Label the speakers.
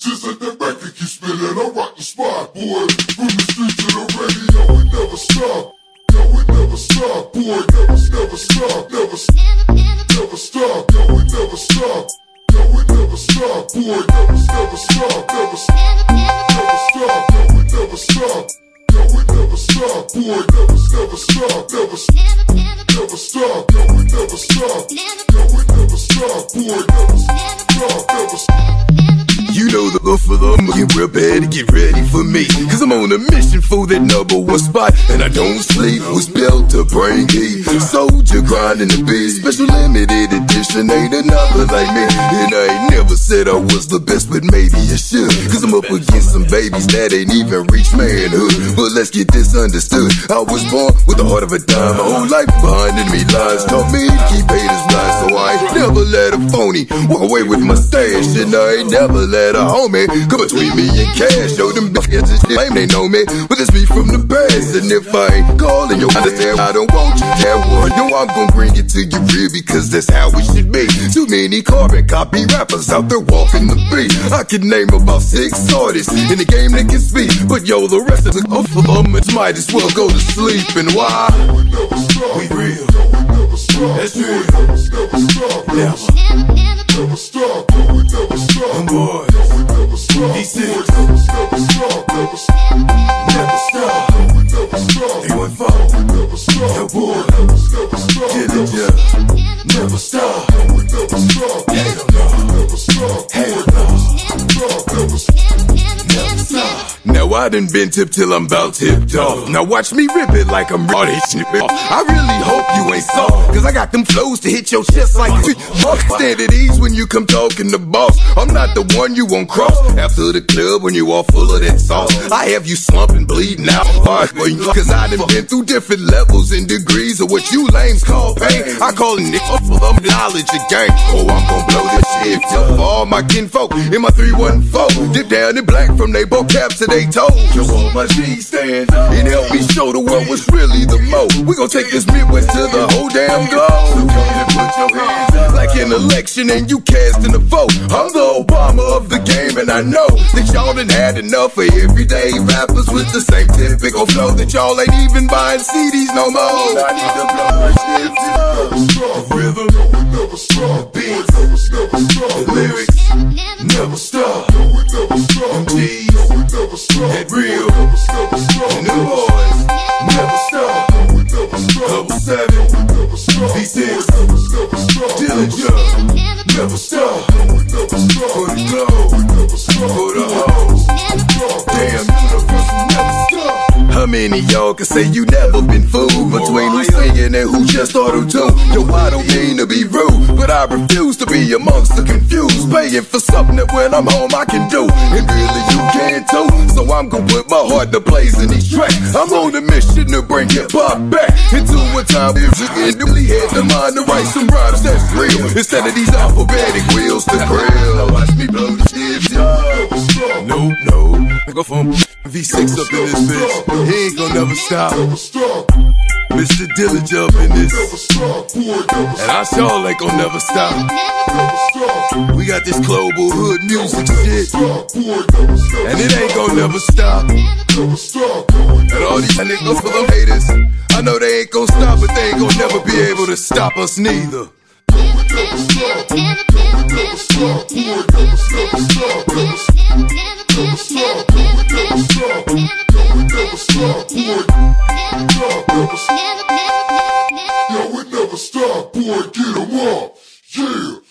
Speaker 1: Just let that record keep spinning, I rock the spot, boy. From the street to the radio, it never stop. Yo, it never stop, boy. Never, never stop, never, never stop. Yo, it never stop. Yo, it never stop, boy. Never, never stop, never, never stop. Yo, it never stop. Yo, it never stop, boy. Never, never stop, never, never stop. Yo, it never stop. Yo, it never stop, boy. Never stop, never stop.
Speaker 2: You know the look for them, get real bad to get ready for me. Cause I'm on a mission for that number one spot. And I don't sleep, was built to bring heat. Soldier grinding the beat, special limited edition, ain't another like me. And I ain't never said I was the best, but maybe I should. Cause I'm up against some babies that ain't even reached manhood. But let's get this understood. I was born with the heart of a dime, my whole life behind enemy lines. Taught me to keep haters blind, phony walk away with my stash. And I ain't never let a homie come between me and cash. Show them bitches this claim they know me, but it's me from the past. And if I ain't calling you, understand I don't want you. That one, no, I'm gonna bring it to you real because that's how it should be. Many carbon copy rappers out there walking the beat. I can name about six artists in the game that can speak, but yo, the rest of the of them might as well go to sleep. And why?
Speaker 1: Stop.
Speaker 2: We real.
Speaker 1: Stop.
Speaker 2: That's real.
Speaker 1: never, never stop. Never, stop. Stop.
Speaker 2: Them boys.
Speaker 1: Yo, it never stop. Boy, never, stop. Never,
Speaker 2: stop.
Speaker 1: Never stop. Never stop.
Speaker 2: Boy.
Speaker 1: Never, never stop.
Speaker 2: I done been tipped till I'm about tipped off. Now watch me rip it like I'm off. I really hope you ain't soft, cause I got them flows to hit your chest like a Stand at ease when you come talking to boss. I'm not the one you won't cross. After the club when you all full of that sauce. I have you slumping, bleeding out. hard, boy, Cause I done been through different levels and degrees of what you lames call pain. I call it niggas full of knowledge again. Oh, I'm gon' blow this shit up for all my kinfolk in my 314. Dip down in black from they both caps to they toes. Yo, all my up and help me show the world what's really the. We gon' take this Midwest to the whole damn globe. So come and put your hands up like an election and you casting a vote. I'm the Obama of the game and I know that y'all done had enough of everyday rappers with the same typical flow that y'all ain't even buying CDs no more. I need to blow my shit up. The rhythm,
Speaker 1: Yo, it never stop.
Speaker 2: Real.
Speaker 1: Stop.
Speaker 2: and them boys, never stop. Double seven,
Speaker 1: Never stop.
Speaker 2: V6.
Speaker 1: Never, never stop.
Speaker 2: never many y'all can say you never been fooled between who's singing and who just auto tune? Yo, I don't mean to be rude, but I refuse to be amongst the confused, paying for something that when I'm home I can do, and really you can too. So I'm gonna put my heart to blaze in these tracks. I'm on a mission to bring hip hop back into a time music and newly had the mind to write some rhymes that's real instead of these alphabetic wheels to grill. Watch me blow the
Speaker 1: shit up.
Speaker 2: No, no, microphone. 86 up in this bitch. He ain't gonna never stop. Mr. Dillinger up in this. And I sure like gonna never stop. We got this global hood music shit. And it ain't gonna never stop. And all these niggas full of haters. I know they ain't gonna stop, but they ain't gonna never be able to stop us neither.
Speaker 1: Never, never, never, never, never, stop. never, never, never, never, know it never stop, boy, get 'em up, yeah.